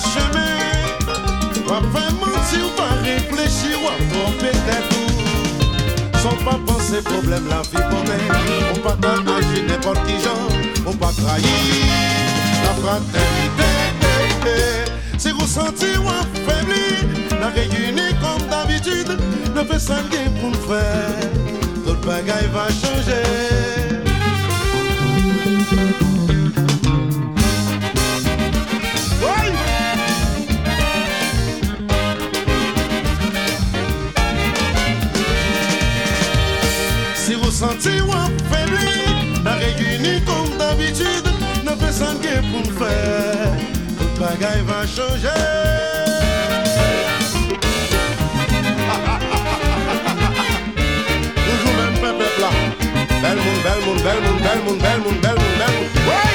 chemins. Va faire mentir, ou pas réfléchir, ou tromper tête tout. Sans pas penser problème, la tant agir n'importe qui genre. On pas trahir la fraternité. C'est ressentir ou affaibli. La réunir comme d'habitude. Ne fait ça pour nous faire. Tout bagaille va changer. Vous sentez ou affaibli, la réunie comme d'habitude, ne fait sans guet pour nous faire. Tout bagaille va belle